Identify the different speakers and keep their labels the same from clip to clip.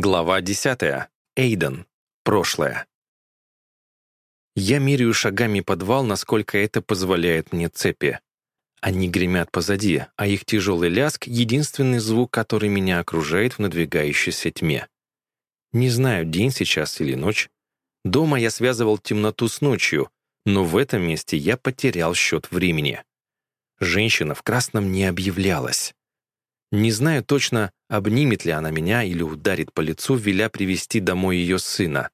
Speaker 1: Глава 10. Эйден. Прошлое. Я меряю шагами подвал, насколько это позволяет мне цепи. Они гремят позади, а их тяжелый ляск — единственный звук, который меня окружает в надвигающейся тьме. Не знаю, день сейчас или ночь. Дома я связывал темноту с ночью, но в этом месте я потерял счет времени. Женщина в красном не объявлялась. Не знаю точно, обнимет ли она меня или ударит по лицу, веля привести домой ее сына.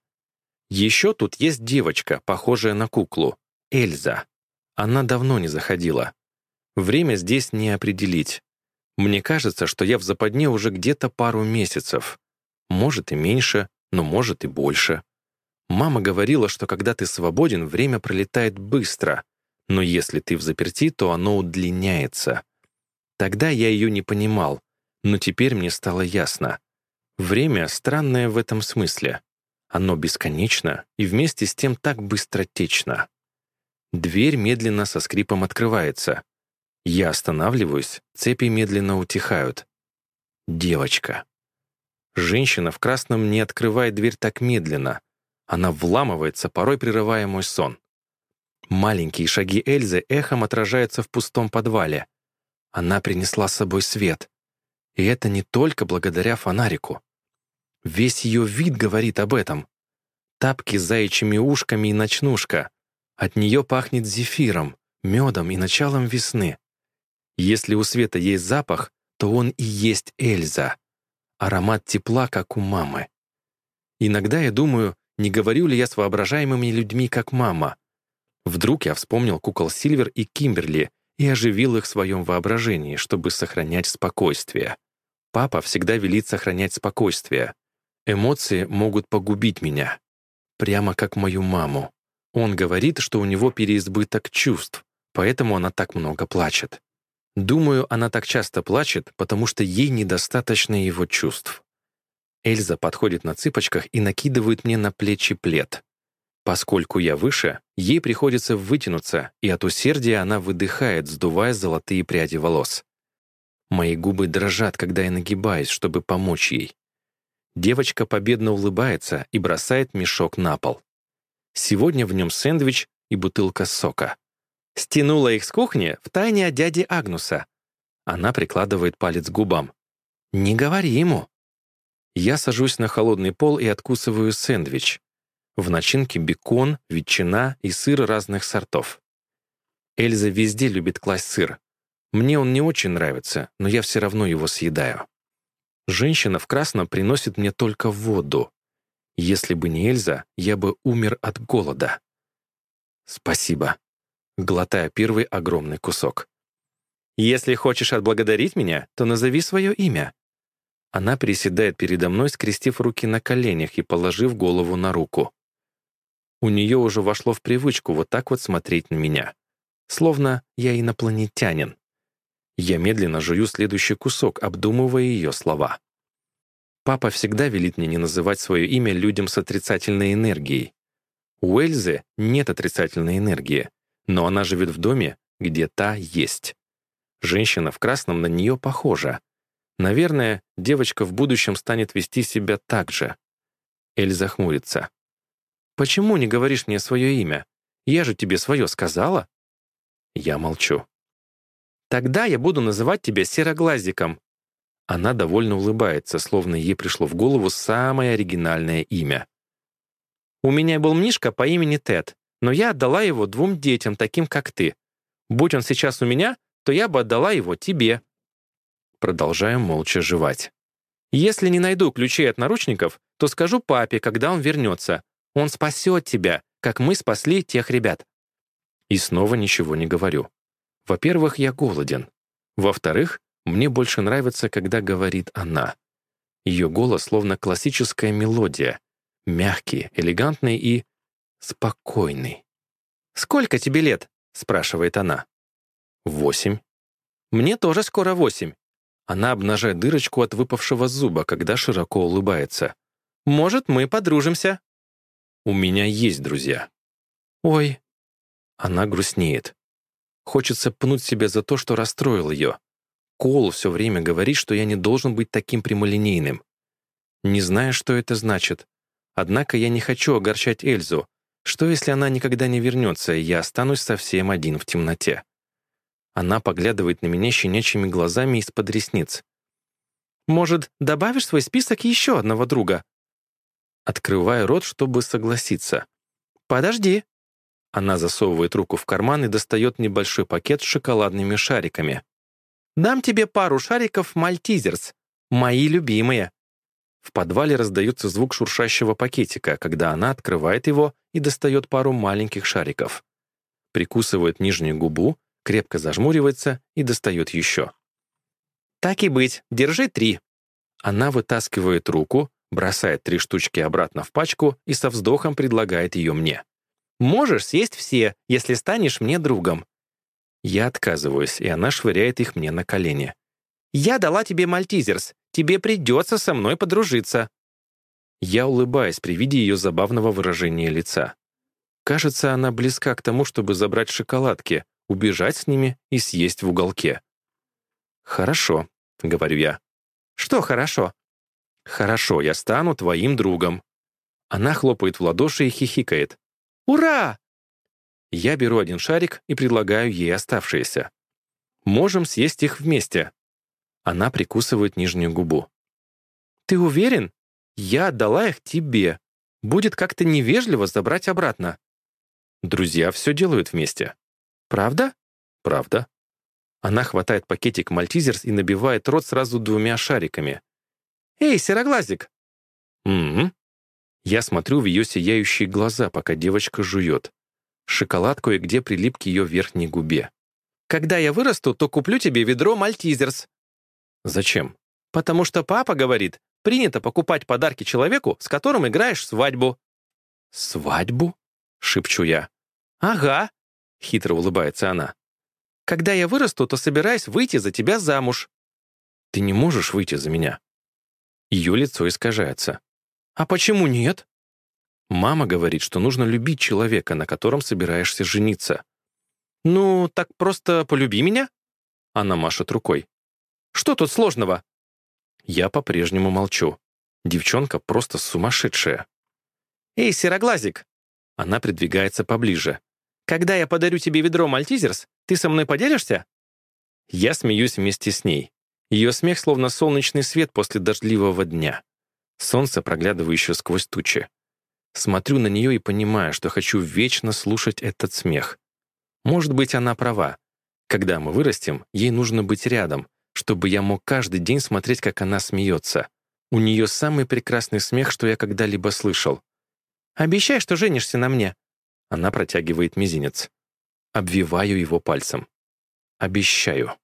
Speaker 1: Еще тут есть девочка, похожая на куклу, Эльза. Она давно не заходила. Время здесь не определить. Мне кажется, что я в западне уже где-то пару месяцев. Может и меньше, но может и больше. Мама говорила, что когда ты свободен, время пролетает быстро, но если ты в заперти, то оно удлиняется — Тогда я ее не понимал, но теперь мне стало ясно. Время странное в этом смысле. Оно бесконечно и вместе с тем так быстротечно. Дверь медленно со скрипом открывается. Я останавливаюсь, цепи медленно утихают. Девочка. Женщина в красном не открывает дверь так медленно. Она вламывается, порой прерывая мой сон. Маленькие шаги Эльзы эхом отражаются в пустом подвале. Она принесла с собой свет. И это не только благодаря фонарику. Весь ее вид говорит об этом. Тапки с заячьими ушками и ночнушка. От нее пахнет зефиром, медом и началом весны. Если у Света есть запах, то он и есть Эльза. Аромат тепла, как у мамы. Иногда я думаю, не говорю ли я с воображаемыми людьми, как мама. Вдруг я вспомнил кукол Сильвер и Кимберли и оживил их в своем воображении, чтобы сохранять спокойствие. Папа всегда велит сохранять спокойствие. Эмоции могут погубить меня. Прямо как мою маму. Он говорит, что у него переизбыток чувств, поэтому она так много плачет. Думаю, она так часто плачет, потому что ей недостаточно его чувств. Эльза подходит на цыпочках и накидывает мне на плечи плед. Поскольку я выше, ей приходится вытянуться, и от усердия она выдыхает, сдувая золотые пряди волос. Мои губы дрожат, когда я нагибаюсь, чтобы помочь ей. Девочка победно улыбается и бросает мешок на пол. Сегодня в нем сэндвич и бутылка сока. Стянула их с кухни втайне от дяди Агнуса. Она прикладывает палец к губам. «Не говори ему». Я сажусь на холодный пол и откусываю сэндвич. В начинке бекон, ветчина и сыр разных сортов. Эльза везде любит класть сыр. Мне он не очень нравится, но я все равно его съедаю. Женщина в красном приносит мне только воду. Если бы не Эльза, я бы умер от голода. Спасибо. Глотая первый огромный кусок. Если хочешь отблагодарить меня, то назови свое имя. Она приседает передо мной, скрестив руки на коленях и положив голову на руку. У нее уже вошло в привычку вот так вот смотреть на меня. Словно я инопланетянин. Я медленно жую следующий кусок, обдумывая ее слова. Папа всегда велит мне не называть свое имя людям с отрицательной энергией. У Эльзы нет отрицательной энергии, но она живет в доме, где та есть. Женщина в красном на нее похожа. Наверное, девочка в будущем станет вести себя так же. Эльза хмурится. Почему не говоришь мне свое имя? Я же тебе свое сказала». Я молчу. «Тогда я буду называть тебя Сероглазиком». Она довольно улыбается, словно ей пришло в голову самое оригинальное имя. «У меня был Мишка по имени Тед, но я отдала его двум детям, таким как ты. Будь он сейчас у меня, то я бы отдала его тебе». Продолжаю молча жевать. «Если не найду ключей от наручников, то скажу папе, когда он вернется, он спасет тебя, как мы спасли тех ребят». И снова ничего не говорю. Во-первых, я голоден. Во-вторых, мне больше нравится, когда говорит она. Ее голос словно классическая мелодия. Мягкий, элегантный и спокойный. «Сколько тебе лет?» — спрашивает она. «Восемь». «Мне тоже скоро восемь». Она обнажает дырочку от выпавшего зуба, когда широко улыбается. «Может, мы подружимся?» У меня есть друзья. Ой. Она грустнеет. Хочется пнуть себя за то, что расстроил ее. Кол все время говорит, что я не должен быть таким прямолинейным. Не знаю, что это значит. Однако я не хочу огорчать Эльзу. Что, если она никогда не вернется, и я останусь совсем один в темноте? Она поглядывает на меня щенячьими глазами из-под ресниц. «Может, добавишь свой список еще одного друга?» открывая рот, чтобы согласиться. «Подожди». Она засовывает руку в карман и достает небольшой пакет с шоколадными шариками. «Дам тебе пару шариков «Мальтизерс». Мои любимые». В подвале раздается звук шуршащего пакетика, когда она открывает его и достает пару маленьких шариков. Прикусывает нижнюю губу, крепко зажмуривается и достает еще. «Так и быть, держи три». Она вытаскивает руку, бросает три штучки обратно в пачку и со вздохом предлагает ее мне. «Можешь съесть все, если станешь мне другом». Я отказываюсь, и она швыряет их мне на колени. «Я дала тебе мальтизерс. Тебе придется со мной подружиться». Я улыбаюсь при виде ее забавного выражения лица. Кажется, она близка к тому, чтобы забрать шоколадки, убежать с ними и съесть в уголке. «Хорошо», — говорю я. «Что хорошо?» «Хорошо, я стану твоим другом». Она хлопает в ладоши и хихикает. «Ура!» Я беру один шарик и предлагаю ей оставшиеся. «Можем съесть их вместе». Она прикусывает нижнюю губу. «Ты уверен? Я отдала их тебе. Будет как-то невежливо забрать обратно». Друзья все делают вместе. «Правда?» «Правда». Она хватает пакетик мальтизерс и набивает рот сразу двумя шариками — «Эй, сероглазик!» «Угу». Я смотрю в ее сияющие глаза, пока девочка жует. Шоколадку и где прилип к ее верхней губе. «Когда я вырасту, то куплю тебе ведро мальтизерс». «Зачем?» «Потому что папа говорит, принято покупать подарки человеку, с которым играешь свадьбу». «Свадьбу?» — шепчу я. «Ага», — хитро улыбается она. «Когда я вырасту, то собираюсь выйти за тебя замуж». «Ты не можешь выйти за меня?» Ее лицо искажается. «А почему нет?» Мама говорит, что нужно любить человека, на котором собираешься жениться. «Ну, так просто полюби меня?» Она машет рукой. «Что тут сложного?» Я по-прежнему молчу. Девчонка просто сумасшедшая. «Эй, сероглазик!» Она придвигается поближе. «Когда я подарю тебе ведро Мальтизерс, ты со мной поделишься?» Я смеюсь вместе с ней. Ее смех словно солнечный свет после дождливого дня. Солнце, проглядывающее сквозь тучи. Смотрю на нее и понимаю, что хочу вечно слушать этот смех. Может быть, она права. Когда мы вырастем, ей нужно быть рядом, чтобы я мог каждый день смотреть, как она смеется. У нее самый прекрасный смех, что я когда-либо слышал. «Обещай, что женишься на мне!» Она протягивает мизинец. Обвиваю его пальцем. «Обещаю».